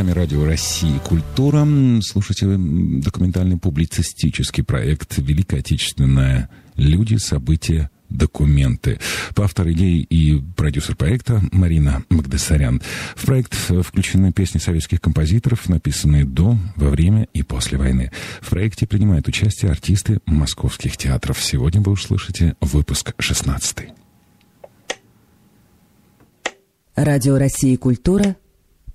программе «Радио России. Культура». Слушайте документальный публицистический проект «Великая Отечественная. Люди, события, документы. Автор идеи и продюсер проекта Марина Магдасарян. В проект включены песни советских композиторов, написанные до, во время и после войны. В проекте принимают участие артисты московских театров. Сегодня вы услышите выпуск 16. Радио России «Культура»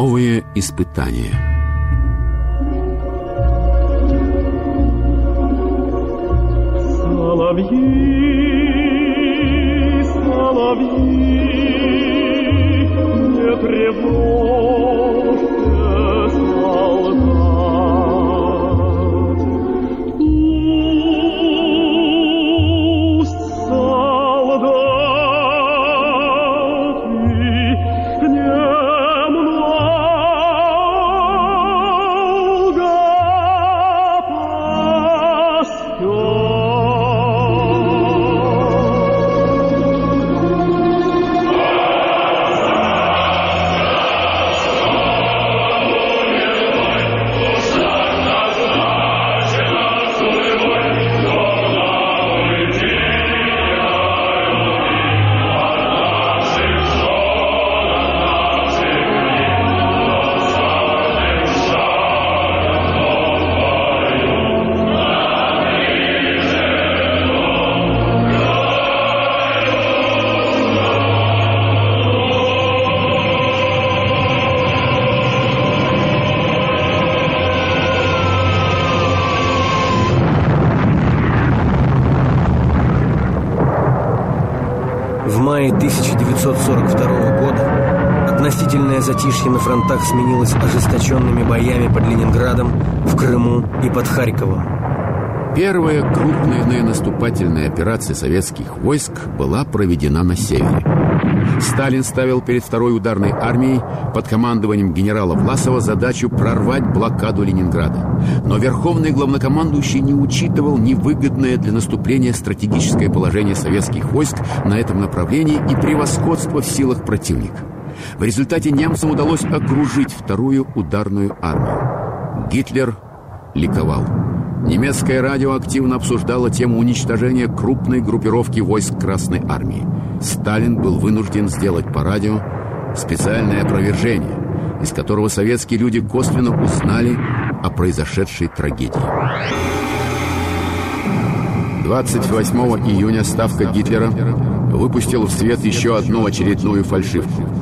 Новые испытания – соловьи, соловьи, не тревожьте 1942 года относительное затишье на фронтах сменилось ожесточенными боями под Ленинградом, в Крыму и под Харьковом. Первая крупная наступательная операция советских войск была проведена на севере. Сталин ставил перед второй ударной армией под командованием генерала Власова задачу прорвать блокаду Ленинграда. Но верховный главнокомандующий не учитывал невыгодное для наступления стратегическое положение советских войск на этом направлении и превосходство в силах противника. В результате немцам удалось окружить вторую ударную армию. Гитлер ликовал. Немецкое радио активно обсуждало тему уничтожения крупной группировки войск Красной Армии. Сталин был вынужден сделать по радио специальное опровержение, из которого советские люди косвенно узнали о произошедшей трагедии. 28 июня Ставка Гитлера выпустил в свет еще одну очередную фальшивку.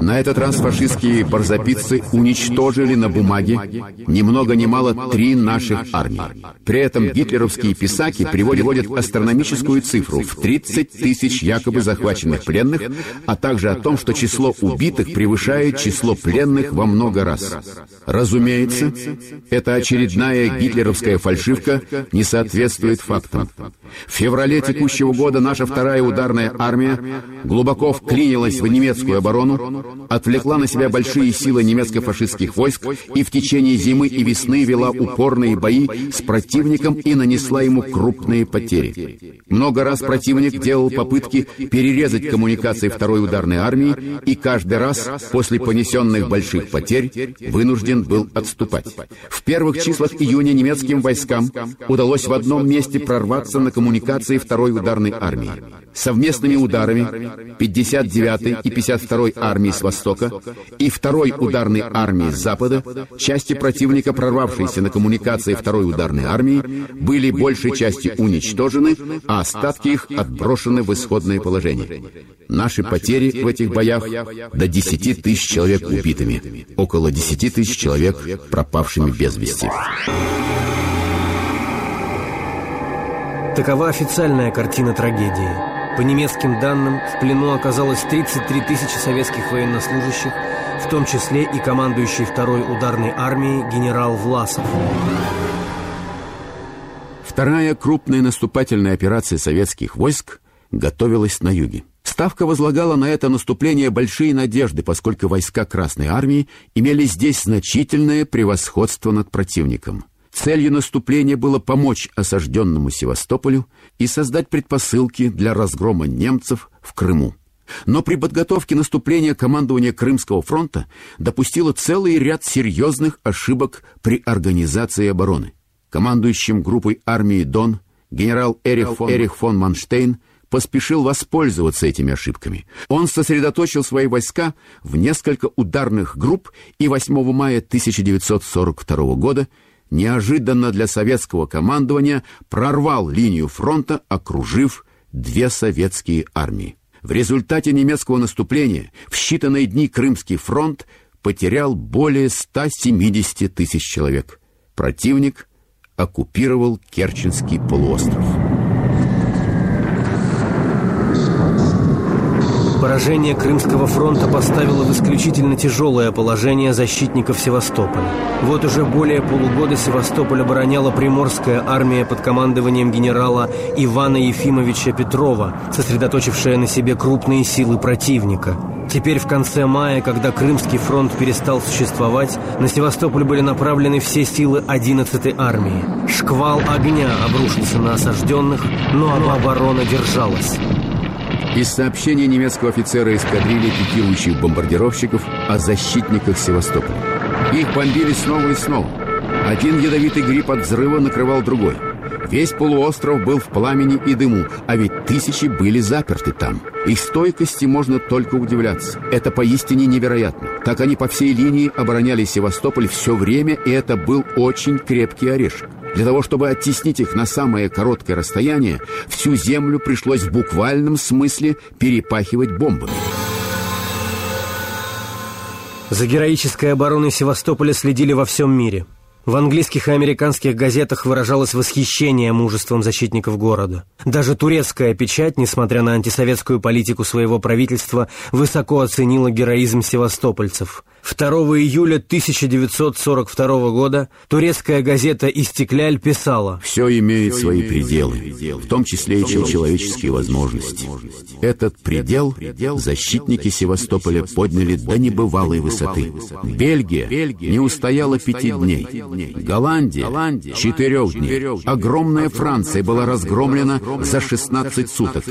На этот раз фашистские барзаписцы уничтожили на бумаге ни много ни мало три наших армии. При этом гитлеровские писаки приводят астрономическую цифру в 30 тысяч якобы захваченных пленных, а также о том, что число убитых превышает число пленных во много раз. Разумеется, эта очередная гитлеровская фальшивка не соответствует фактам. В феврале текущего года наша вторая ударная армия глубоко вклинилась в немецкую оборону, отвлекла на себя большие силы немецко-фашистских войск и в течение зимы и весны вела упорные бои с противником и нанесла ему крупные потери. Много раз противник делал попытки перерезать коммуникации второй ударной армии и каждый раз после понесенных больших потерь вынужден был отступать. В первых числах июня немецким войскам удалось в одном месте прорваться на коммуникации второй ударной армии. Совместными ударами 59-й и 52-й армии с востока и второй ударной армии с запада части противника, прорвавшиеся на коммуникации второй ударной армии, были большей частью уничтожены, а остатки их отброшены в исходное положение. Наши потери в этих боях до 10 тысяч человек убитыми, около 10 тысяч человек пропавшими без вести. Такова официальная картина трагедии. По немецким данным, в плену оказалось 33 тысячи советских военнослужащих, в том числе и командующий второй ударной армией генерал Власов. Вторая крупная наступательная операция советских войск готовилась на юге. Ставка возлагала на это наступление большие надежды, поскольку войска Красной Армии имели здесь значительное превосходство над противником. Целью наступления было помочь осажденному Севастополю и создать предпосылки для разгрома немцев в Крыму. Но при подготовке наступления командование Крымского фронта допустило целый ряд серьезных ошибок при организации обороны. Командующим группой армии «Дон» генерал Эрих фон, Эрих фон Манштейн поспешил воспользоваться этими ошибками. Он сосредоточил свои войска в несколько ударных групп и 8 мая 1942 года неожиданно для советского командования прорвал линию фронта, окружив две советские армии. В результате немецкого наступления в считанные дни Крымский фронт потерял более 170 тысяч человек. Противник оккупировал Керченский полуостров. Поражение Крымского фронта поставило в исключительно тяжелое положение защитников Севастополя. Вот уже более полугода Севастополь обороняла Приморская армия под командованием генерала Ивана Ефимовича Петрова, сосредоточившая на себе крупные силы противника. Теперь в конце мая, когда Крымский фронт перестал существовать, на Севастополь были направлены все силы 11-й армии. Шквал огня обрушился на осажденных, но оборона держалась. Из сообщения немецкого офицера эскадрильи пикирующих бомбардировщиков о защитниках Севастополя. Их бомбили снова и снова. Один ядовитый гриб от взрыва накрывал другой. Весь полуостров был в пламени и дыму, а ведь тысячи были заперты там. Их стойкости можно только удивляться. Это поистине невероятно. Так они по всей линии обороняли Севастополь все время, и это был очень крепкий орешек. Для того, чтобы оттеснить их на самое короткое расстояние, всю землю пришлось в буквальном смысле перепахивать бомбами. За героической обороной Севастополя следили во всем мире – в английских и американских газетах выражалось восхищение мужеством защитников города. Даже турецкая печать, несмотря на антисоветскую политику своего правительства, высоко оценила героизм севастопольцев. 2 июля 1942 года турецкая газета «Истекляль» писала «Все имеет свои пределы, в том числе и человеческие возможности. Этот предел защитники Севастополя подняли до небывалой высоты. Бельгия не устояла пяти дней. Голландия — четырех дней. Огромная Франция была разгромлена за 16 суток.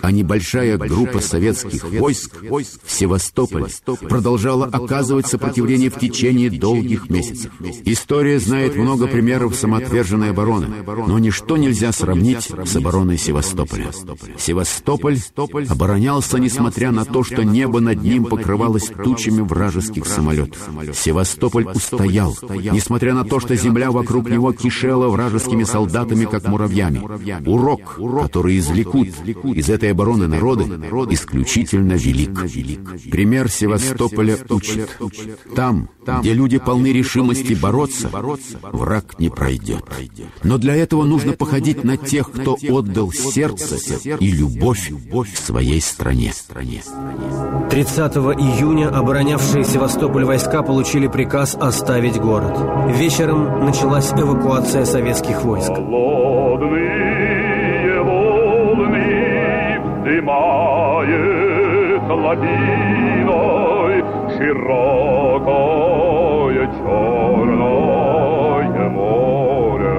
А небольшая группа советских войск в Севастополе продолжала оказывать сопротивление в течение долгих месяцев. История знает много примеров самоотверженной обороны, но ничто нельзя сравнить с обороной Севастополя. Севастополь оборонялся, несмотря на то, что небо над ним покрывалось тучами вражеских самолетов. Севастополь устоял, несмотря на то, что земля вокруг него кишела вражескими солдатами, как муравьями. Урок, который извлекут из этой обороны народы, исключительно велик. Пример Севастополя учит. Там, где люди полны решимости бороться, враг не пройдет. Но для этого нужно походить на тех, кто отдал сердце и любовь своей стране. 30 июня оборонявшие Севастополь войска получили приказ оставить город. Вечером началась эвакуация советских войск. Холодные волны вздымает широкое черное море.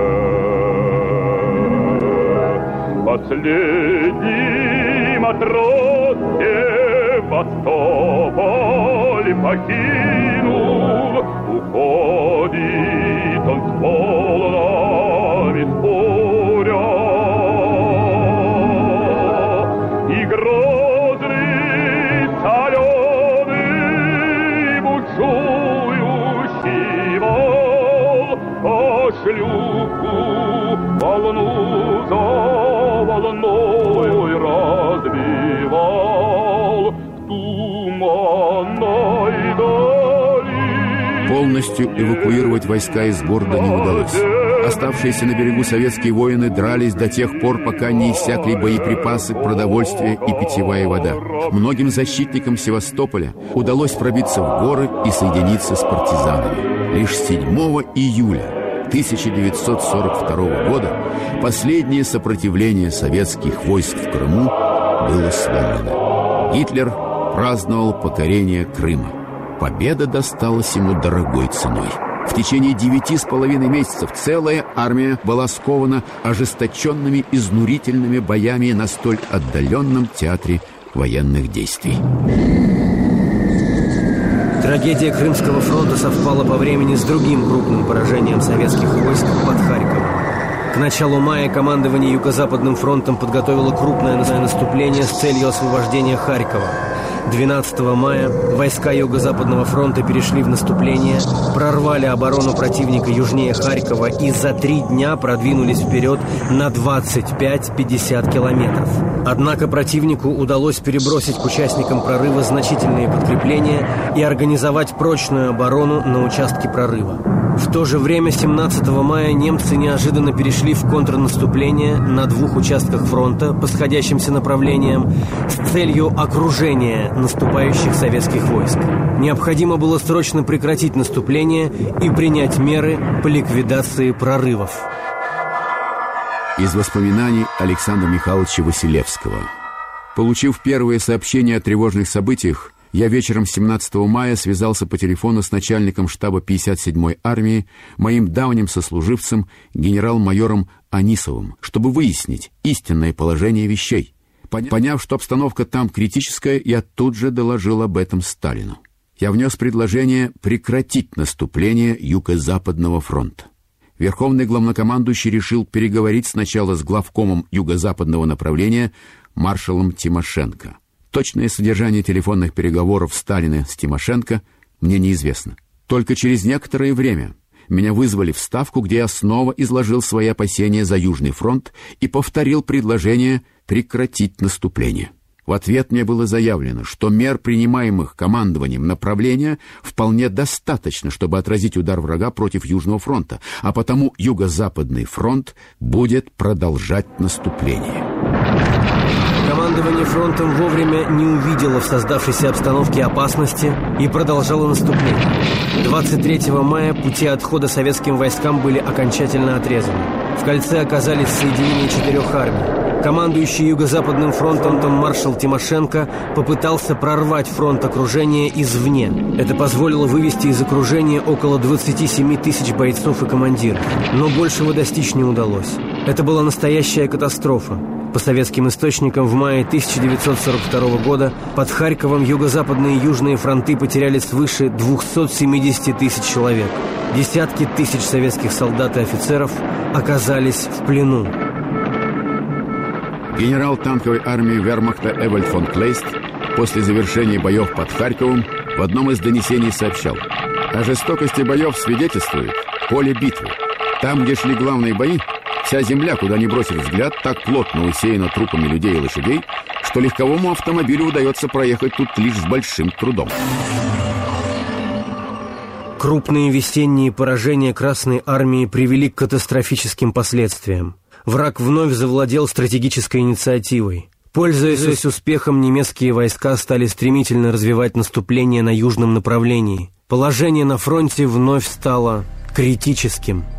Последний матрос Севастополь покинул, уходит Полностью эвакуировать войска из города не удалось. Оставшиеся на берегу советские воины дрались до тех пор, пока не иссякли боеприпасы, продовольствие и питьевая вода. Многим защитникам Севастополя удалось пробиться в горы и соединиться с партизанами. Лишь 7 июля 1942 года последнее сопротивление советских войск в Крыму было сломлено. Гитлер праздновал покорение Крыма. Победа досталась ему дорогой ценой. В течение девяти с половиной месяцев целая армия была скована ожесточенными изнурительными боями на столь отдаленном театре военных действий. Трагедия Крымского фронта совпала по времени с другим крупным поражением советских войск под Харьковом. К началу мая командование Юго-Западным фронтом подготовило крупное наступление с целью освобождения Харькова – 12 мая войска Юго-Западного фронта перешли в наступление, прорвали оборону противника южнее Харькова и за три дня продвинулись вперед на 25-50 километров. Однако противнику удалось перебросить к участникам прорыва значительные подкрепления и организовать прочную оборону на участке прорыва. В то же время 17 мая немцы неожиданно перешли в контрнаступление на двух участках фронта по сходящимся направлениям с целью окружения наступающих советских войск. Необходимо было срочно прекратить наступление и принять меры по ликвидации прорывов. Из воспоминаний Александра Михайловича Василевского. Получив первые сообщения о тревожных событиях, я вечером 17 мая связался по телефону с начальником штаба 57-й армии, моим давним сослуживцем, генерал-майором Анисовым, чтобы выяснить истинное положение вещей. Поняв, что обстановка там критическая, я тут же доложил об этом Сталину. Я внес предложение прекратить наступление Юго-Западного фронта. Верховный главнокомандующий решил переговорить сначала с главкомом Юго-Западного направления маршалом Тимошенко. Точное содержание телефонных переговоров Сталина с Тимошенко мне неизвестно. Только через некоторое время меня вызвали в Ставку, где я снова изложил свои опасения за Южный фронт и повторил предложение прекратить наступление. В ответ мне было заявлено, что мер, принимаемых командованием направления, вполне достаточно, чтобы отразить удар врага против Южного фронта, а потому Юго-Западный фронт будет продолжать наступление. Командование фронтом вовремя не увидело в создавшейся обстановке опасности и продолжало наступление. 23 мая пути отхода советским войскам были окончательно отрезаны. В кольце оказались соединения четырех армий. Командующий Юго-Западным фронтом маршал Тимошенко попытался прорвать фронт окружения извне. Это позволило вывести из окружения около 27 тысяч бойцов и командиров. Но большего достичь не удалось. Это была настоящая катастрофа. По советским источникам, в мае 1942 года под Харьковом юго-западные и южные фронты потеряли свыше 270 тысяч человек. Десятки тысяч советских солдат и офицеров оказались в плену. Генерал танковой армии вермахта Эвальд фон Клейст после завершения боев под Харьковом в одном из донесений сообщал «О жестокости боев свидетельствует поле битвы. Там, где шли главные бои, Вся земля, куда ни бросит взгляд, так плотно усеяна трупами людей и лошадей, что легковому автомобилю удается проехать тут лишь с большим трудом. Крупные весенние поражения Красной Армии привели к катастрофическим последствиям. Враг вновь завладел стратегической инициативой. Пользуясь успехом, немецкие войска стали стремительно развивать наступление на южном направлении. Положение на фронте вновь стало критическим –